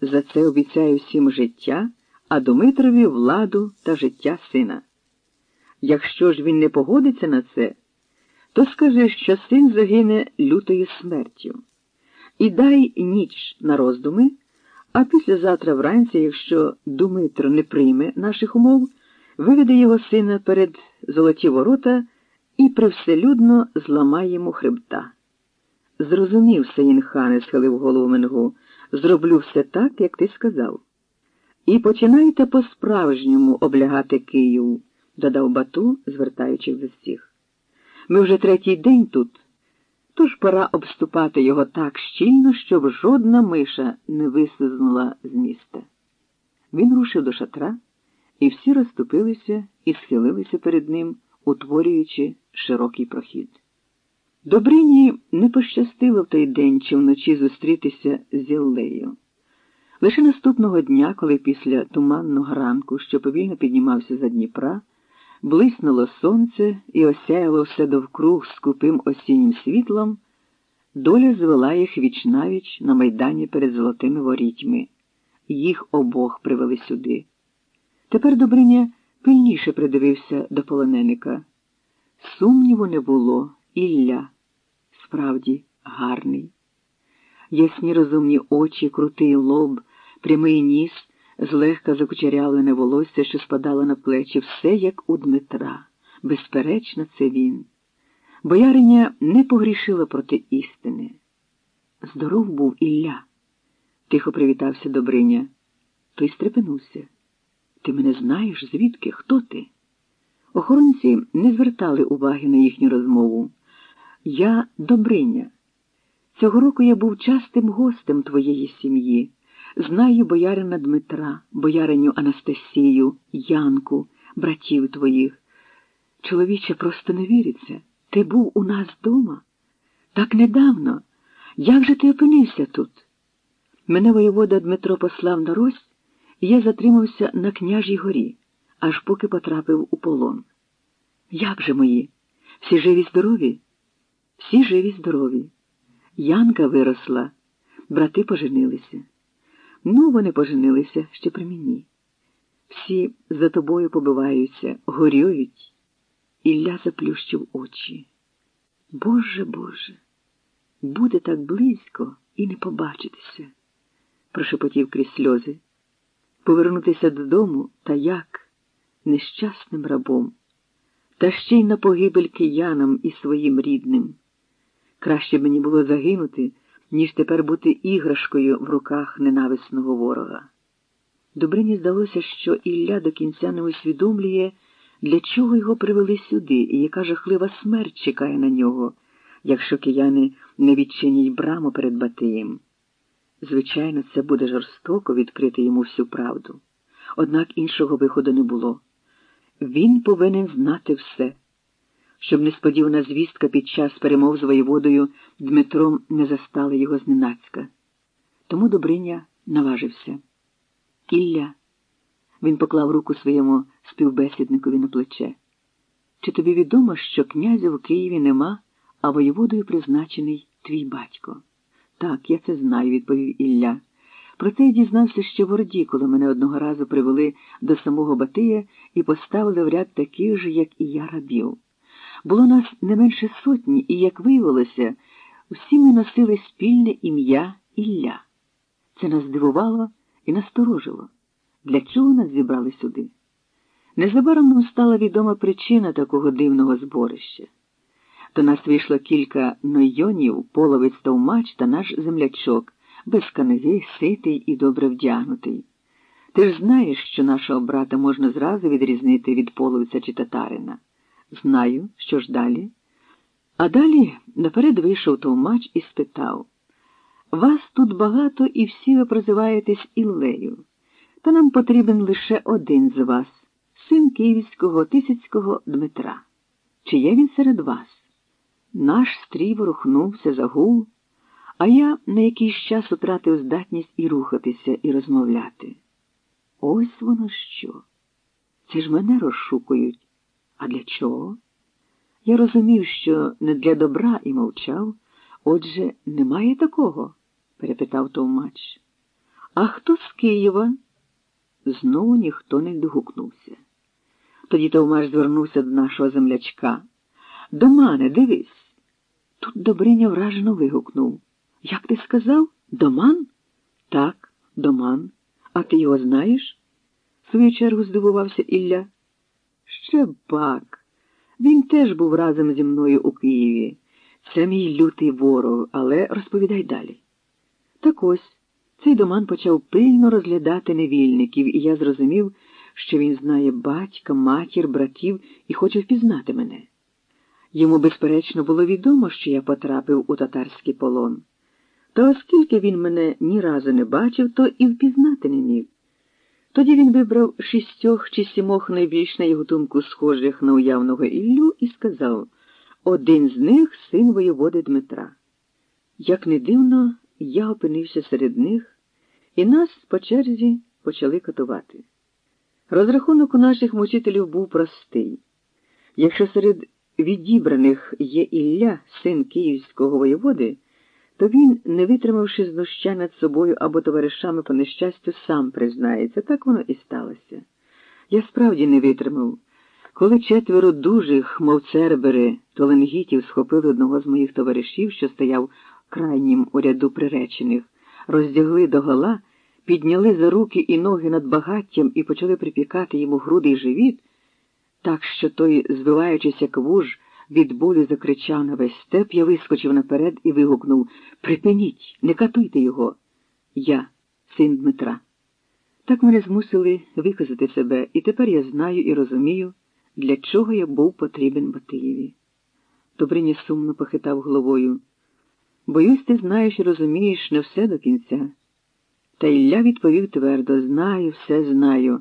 За це обіцяю всім життя, а Думитрові владу та життя сина. Якщо ж він не погодиться на це, то скажи, що син загине лютою смертю. І дай ніч на роздуми, а післязавтра вранці, якщо Думитро не прийме наших умов, виведе його сина перед золоті ворота і привселюдно зламає йому хребта. Зрозумів Сеїнхане, схилив голову Менгу, зроблю все так, як ти сказав. І починайте по-справжньому облягати Київ, додав Бату, звертаючись до всіх. Ми вже третій день тут, тож пора обступати його так щільно, щоб жодна миша не вислизнула з міста. Він рушив до шатра, і всі розступилися і схилилися перед ним, утворюючи широкий прохід. Добрині не пощастило в той день чи вночі зустрітися з Іллею. Лише наступного дня, коли після туманного ранку, що повільно піднімався за Дніпра, блиснуло сонце і осяяло все довкруг скупим осіннім світлом, доля звела їх вічнавіч на майдані перед золотими ворітьми. Їх обох привели сюди. Тепер Добриня пильніше придивився до полоненика. Сумніву не було, Ілля, справді гарний. Ясні розумні очі, крутий лоб, прямий ніс, злегка закучерявлене волосся, що спадало на плечі, все як у Дмитра. Безперечно, це він. Бояриня не погрішила проти істини. Здоров був Ілля, тихо привітався Добриня. Той стрепенувся. Ти мене знаєш, звідки? Хто ти? Охоронці не звертали уваги на їхню розмову. Я Добриня. Цього року я був частим гостем твоєї сім'ї. Знаю боярина Дмитра, бояриню Анастасію, Янку, братів твоїх. Чоловіче просто не віриться. Ти був у нас вдома? Так недавно. Як же ти опинився тут? Мене воєвода Дмитро послав на Рось, і я затримався на княжій горі, аж поки потрапив у полон. Як же мої? Всі живі здорові? Всі живі здорові. Янка виросла, брати поженилися. Ну, вони поженилися ще при мені. Всі за тобою побиваються, горюють. Ілля заплющив очі. Боже Боже, буде так близько і не побачитися, прошепотів крізь сльози. Повернутися додому та як нещасним рабом, та ще й на погибель киянам і своїм рідним. Краще мені було загинути, ніж тепер бути іграшкою в руках ненависного ворога. Добрині здалося, що Ілля до кінця не усвідомлює, для чого його привели сюди, і яка жахлива смерть чекає на нього, якщо кияни не відчинять браму перед Батиєм. Звичайно, це буде жорстоко відкрити йому всю правду. Однак іншого виходу не було. Він повинен знати все щоб несподівана звістка під час перемов з воєводою Дмитром не застала його зненацька. Тому Добриня наважився. Ілля, він поклав руку своєму співбесідникові на плече. Чи тобі відомо, що князя в Києві нема, а воєводою призначений твій батько? Так, я це знаю, відповів Ілля. Про це я дізнався ще в Орді, коли мене одного разу привели до самого Батия і поставили в ряд таких же, як і я рабів. Було нас не менше сотні, і, як виявилося, всі ми носили спільне ім'я Ілля. Це нас здивувало і насторожило. Для чого нас зібрали сюди? Незабаром нам стала відома причина такого дивного зборища. До нас вийшло кілька нойонів, половець товмач та наш землячок, без каневі, ситий і добре вдягнутий. Ти ж знаєш, що нашого брата можна зразу відрізнити від половця чи татарина. Знаю, що ж далі. А далі наперед вийшов товмач і спитав Вас тут багато і всі ви прозиваєтесь Іллею, та нам потрібен лише один з вас, син київського тисяцького Дмитра. Чи є він серед вас? Наш стрій ворухнувся, загул, а я на якийсь час утратив здатність і рухатися, і розмовляти. Ось воно що. Це ж мене розшукують. А для чого? Я розумів, що не для добра і мовчав. Отже, немає такого? перепитав Товмач. А хто з Києва? Знову ніхто не догукнувся. Тоді Товмаш звернувся до нашого землячка. До мене, дивись. Тут Добриня вражено вигукнув. Як ти сказав? Доман? Так, доман. А ти його знаєш? В свою чергу здивувався Ілля. Ще бак. Він теж був разом зі мною у Києві. Це мій лютий ворог, але розповідай далі. Так ось цей доман почав пильно розглядати невільників, і я зрозумів, що він знає батька, матір, братів і хоче впізнати мене. Йому, безперечно, було відомо, що я потрапив у татарський полон. Та оскільки він мене ні разу не бачив, то і впізнати не міг. Тоді він вибрав шістьох чи сімох найбільш на його думку схожих на уявного Іллю і сказав один з них син воєводи Дмитра. Як не дивно, я опинився серед них, і нас по черзі почали катувати. Розрахунок у наших мучителів був простий. Якщо серед відібраних є Ілля, син київського воєводи, то він, не витримавши знуща над собою або товаришами по нещастю, сам признається, так воно і сталося. Я справді не витримав. Коли четверо дужих, мов цербери, толенгітів схопили одного з моїх товаришів, що стояв крайнім у ряду приречених, роздягли догола, підняли за руки і ноги над багаттям і почали припікати йому груди й живіт, так що той, звиваючись як вуж, від болю закричав на весь степ, я вискочив наперед і вигукнув Припиніть, не катуйте його. Я, син Дмитра. Так мене змусили виказати себе, і тепер я знаю і розумію, для чого я був потрібен Батиєві. Добриня сумно похитав головою. Боюсь, ти знаєш і розумієш не все до кінця. Та Ілля відповів твердо знаю, все знаю.